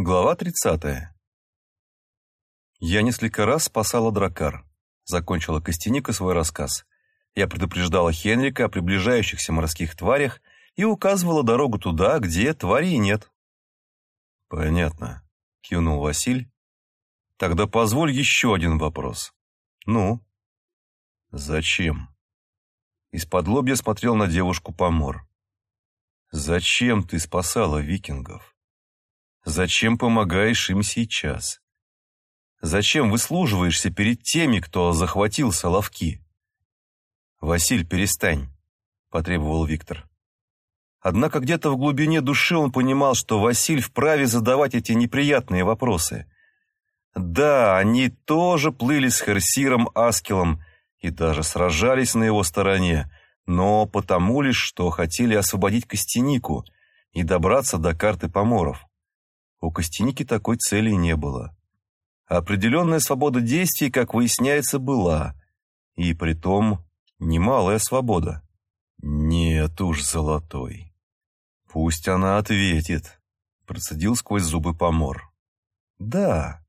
Глава 30. Я несколько раз спасала дракар. Закончила Костяника свой рассказ. Я предупреждала Хенрика о приближающихся морских тварях и указывала дорогу туда, где тварей нет. «Понятно», — кивнул Василь. «Тогда позволь еще один вопрос». «Ну?» «Зачем?» Из-под лобья смотрел на девушку помор. «Зачем ты спасала викингов?» Зачем помогаешь им сейчас? Зачем выслуживаешься перед теми, кто захватил Соловки? «Василь, перестань», — потребовал Виктор. Однако где-то в глубине души он понимал, что Василь вправе задавать эти неприятные вопросы. Да, они тоже плыли с Херсиром Аскелом и даже сражались на его стороне, но потому лишь, что хотели освободить Костянику и добраться до карты поморов. У Костяники такой цели не было. Определенная свобода действий, как выясняется, была. И притом немалая свобода. Нет уж, золотой. Пусть она ответит, процедил сквозь зубы помор. Да,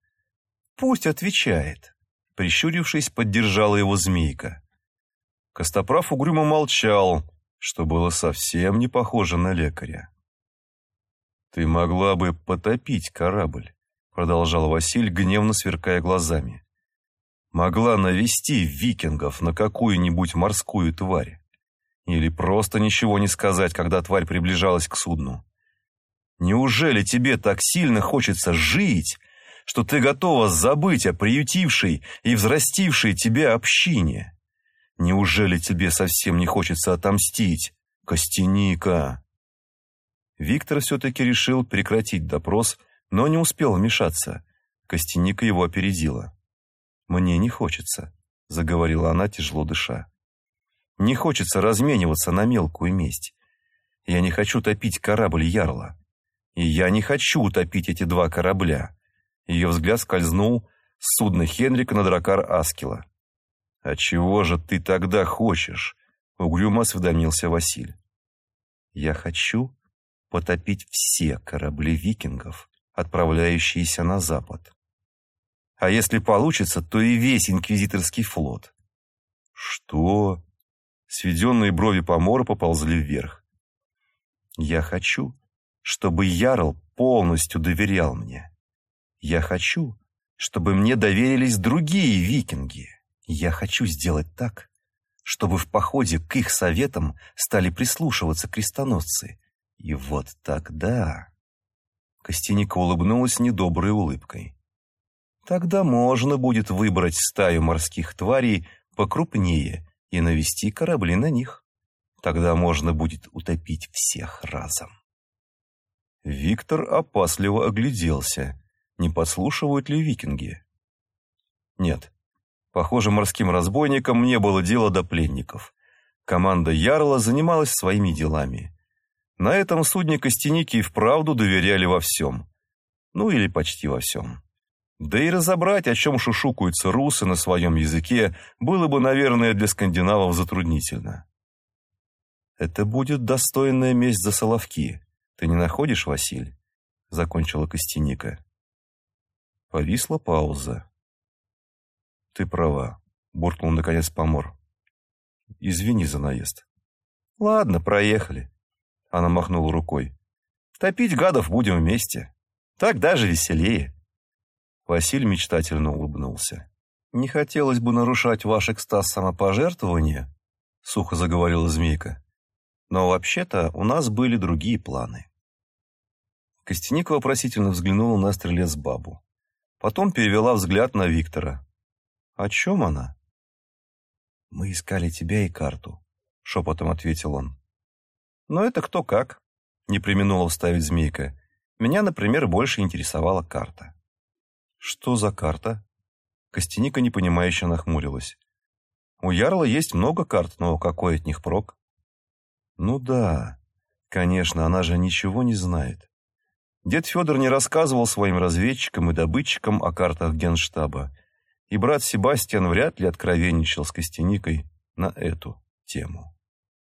пусть отвечает. Прищурившись, поддержала его змейка. Костоправ угрюмо молчал, что было совсем не похоже на лекаря. «Ты могла бы потопить корабль», — продолжал Василь, гневно сверкая глазами. «Могла навести викингов на какую-нибудь морскую тварь. Или просто ничего не сказать, когда тварь приближалась к судну. Неужели тебе так сильно хочется жить, что ты готова забыть о приютившей и взрастившей тебя общине? Неужели тебе совсем не хочется отомстить, Костяника?» Виктор все-таки решил прекратить допрос, но не успел вмешаться. Костяника его опередила. «Мне не хочется», — заговорила она, тяжело дыша. «Не хочется размениваться на мелкую месть. Я не хочу топить корабль Ярла. И я не хочу утопить эти два корабля». Ее взгляд скользнул с судна Хенрика на дракар Аскела. «А чего же ты тогда хочешь?» — угрюмо осведомился Василь. «Я хочу, потопить все корабли викингов, отправляющиеся на запад. А если получится, то и весь инквизиторский флот. Что? Сведенные брови помора поползли вверх. Я хочу, чтобы Ярл полностью доверял мне. Я хочу, чтобы мне доверились другие викинги. Я хочу сделать так, чтобы в походе к их советам стали прислушиваться крестоносцы и вот тогда... Костяника улыбнулась недоброй улыбкой. Тогда можно будет выбрать стаю морских тварей покрупнее и навести корабли на них. Тогда можно будет утопить всех разом. Виктор опасливо огляделся, не подслушивают ли викинги. Нет, похоже, морским разбойникам не было дела до пленников. Команда Ярла занималась своими делами. На этом судне Костяники и вправду доверяли во всем. Ну или почти во всем. Да и разобрать, о чем шушукаются русы на своем языке, было бы, наверное, для скандинавов затруднительно. «Это будет достойная месть за Соловки. Ты не находишь, Василь?» — закончила Костяника. Повисла пауза. «Ты права», — буркнул наконец помор. «Извини за наезд». «Ладно, проехали», она махнула рукой. «Топить гадов будем вместе. Так даже веселее». Василь мечтательно улыбнулся. «Не хотелось бы нарушать ваш экстаз самопожертвования», — сухо заговорила Змейка. «Но вообще-то у нас были другие планы». Костяника вопросительно взглянула на стрелец бабу. Потом перевела взгляд на Виктора. «О чем она?» «Мы искали тебя и карту», — шепотом ответил он. Но это кто как, не применула вставить змейка. Меня, например, больше интересовала карта. Что за карта? Костяника непонимающе нахмурилась. У Ярла есть много карт, но какой от них прок? Ну да, конечно, она же ничего не знает. Дед Федор не рассказывал своим разведчикам и добытчикам о картах Генштаба, и брат Себастьян вряд ли откровенничал с Костяникой на эту тему.